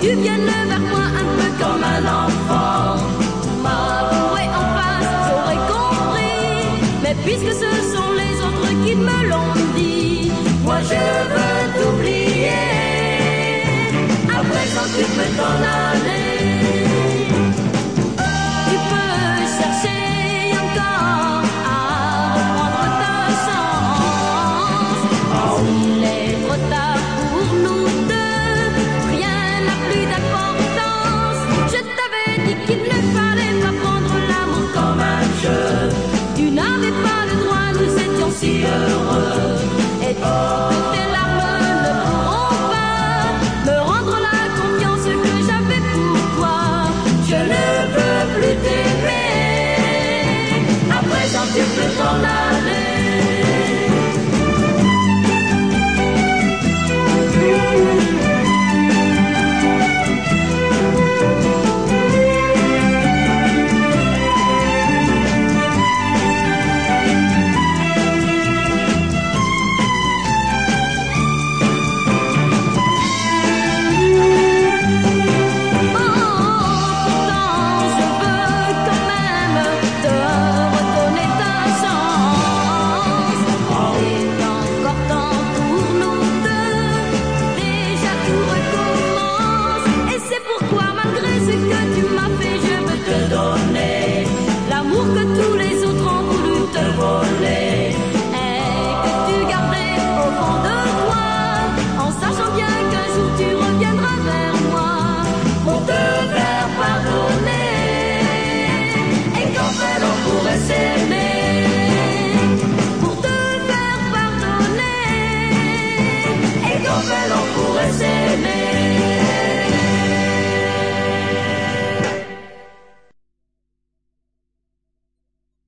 Tu viennes vers moi un peu comme un enfant. M'avouer en face, j'aurais compris. Mais puisque ce sont les autres qui me l'ont dit, moi je veux t'oublier. Après quand tu peux t'en aller. una vez. Amen.